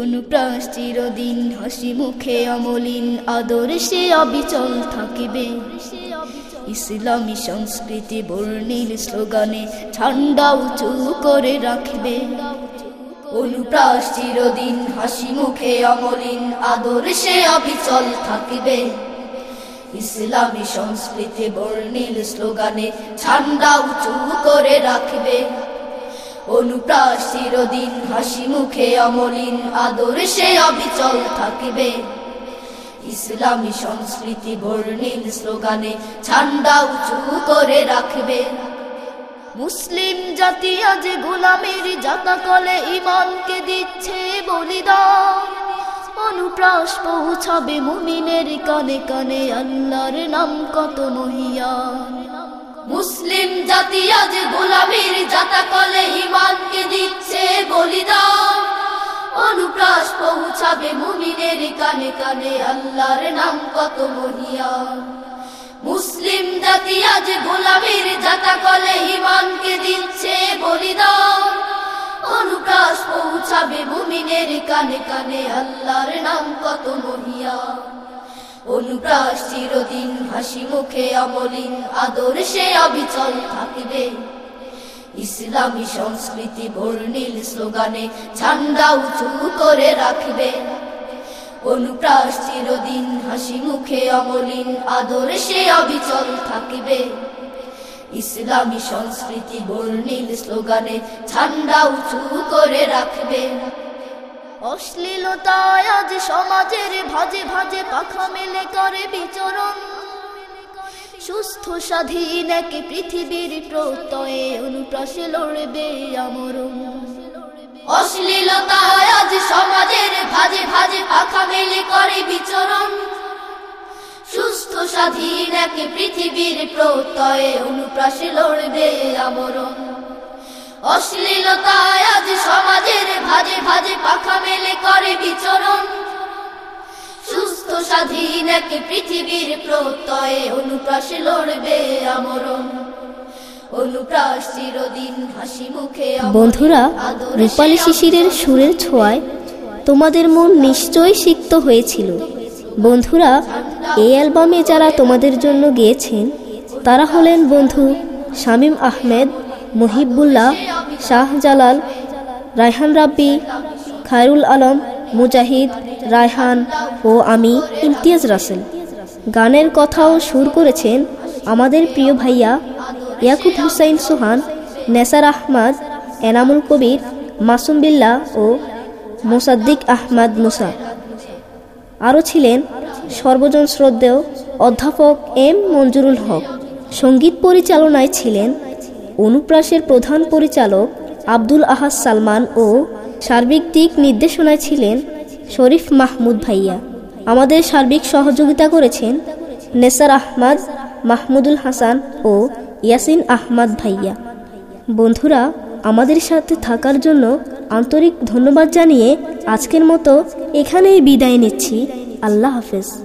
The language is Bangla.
অনুপ্রাস চিরদিন হাসি মুখে অমলিন আদর্শে অবিচল থাকিবে। ইসলামী সংস্কৃতি বর্ণিল স্লোগানে ঠান্ডা উঁচু করে রাখবে। অনুপ্রাস চিরদিন হাসি মুখে অমলিন আদর্শে অবিচল থাকিবে। ইসলামী সংস্কৃতি বর্ণিল স্লোগানে ঠান্ডা উঁচু করে রাখবে। অনুপ্রাস চিরদিন হাসি মুখে অমলিন আদর্শে অবিচল থাকিবে। ইসলামী সংস্কৃতি বর্ণিল স্লোগানে ঠান্ডা উঁচু করে রাখবে। মুসলিম জাতি আজ গোলামের জাতা কলে ইমানকে দিচ্ছে বলিদান। অনুপ্রাস পৌঁছাবে মুমিনের কানে কানে, আল্লাহর নাম কত মহিয়ান। মুসলিম জাতি আজ গোলামীর জাতা কলে ইমানকে দিচ্ছে বলিদান। অনুপ্রাস পৌঁছাবে মুমিনের কানে কানে, আল্লাহর নাম কত মহিয়ান মুসলিম জাতি আজ গোলামীর জাতা কলে ইমানকে দিচ্ছে বলিদান। অনুপ্রাস পৌঁছাবে মুমিনের কানে কানে, আল্লাহর নাম কত মহিয়ান অনুপ্রাস চিরদিন হাসি মুখে অমলিন আদর্শে অবিচল থাকিবে। ইসলামী সংস্কৃতি বর্ণিল স্লোগানে ঝান্ডা উঁচু করে রাখবে। অনুপ্রাস চিরদিন হাসি মুখে অমলিন আদর্শে অবিচল থাকিবে। ইসলামী সংস্কৃতি বর্ণিল স্লোগানে ঝান্ডা উঁচু করে রাখবে। অশ্লীলতায় আজ সমাজের ভাজে ভাজে পাখা মেলে করে বিচরণ। সুস্থ স্বাধীন এক পৃথিবীর প্রত্যয়ে অনুপ্রাসে লড়বে আমরণ অশ্লীলতায় আজ সমাজের ভাজে ভাজে পাখা মেলে করে বিচরণ। সুস্থ স্বাধীন এক পৃথিবীর প্রত্যয়ে অনুপ্রাসে লড়বে আমরণ অশ্লীলতায় আজ সমাজের ভাজে ভাজে পাখা মেলে করে বিচরণ। সুস্থ স্বাধীন এক পৃথিবীর প্রত্যয়ে অনুপ্রাসে লড়বে আমরণ। বন্ধুরা রূপালী শিশিরের সুরের ছোঁয়ায় তোমাদের মন নিশ্চয়ই সিক্ত হয়েছিল। বন্ধুরা এই অ্যালবামে যারা তোমাদের জন্য গেয়েছেন তারা হলেন বন্ধু শামীম আহমেদ মহিবুল্লাহ শাহজালাল, রায়হান রাব্বি, খায়রুল আলম, মুজাহিদ, রায়হান ও আমি ইমতিয়াজ রাসেল। গানের কথাও সুর করেছেন আমাদের প্রিয় ভাইয়া ইয়াকুব হুসাইন সোহান, নেসার আহমদ, এনামুল কবির, মাসুম বিল্লাহ ও মোসাদ্দিক আহমদ মুসা। আরও ছিলেন সর্বজন শ্রদ্ধেয় অধ্যাপক এম মঞ্জুরুল হক। সংগীত পরিচালনায় ছিলেন অনুপ্রাসের প্রধান পরিচালক আব্দুল আহাজ সালমান ও সার্বিক দিক নির্দেশনায় ছিলেন শরীফ মাহমুদ ভাইয়া। আমাদের সার্বিক সহযোগিতা করেছেন নেসার আহমদ, মাহমুদুল হাসান ও ইয়াসিন আহমদ ভাইয়া। বন্ধুরা, আমাদের সাথে থাকার জন্য আন্তরিক ধন্যবাদ জানিয়ে আজকের মতো এখানেই বিদায় নিচ্ছি। আল্লাহ হাফেজ।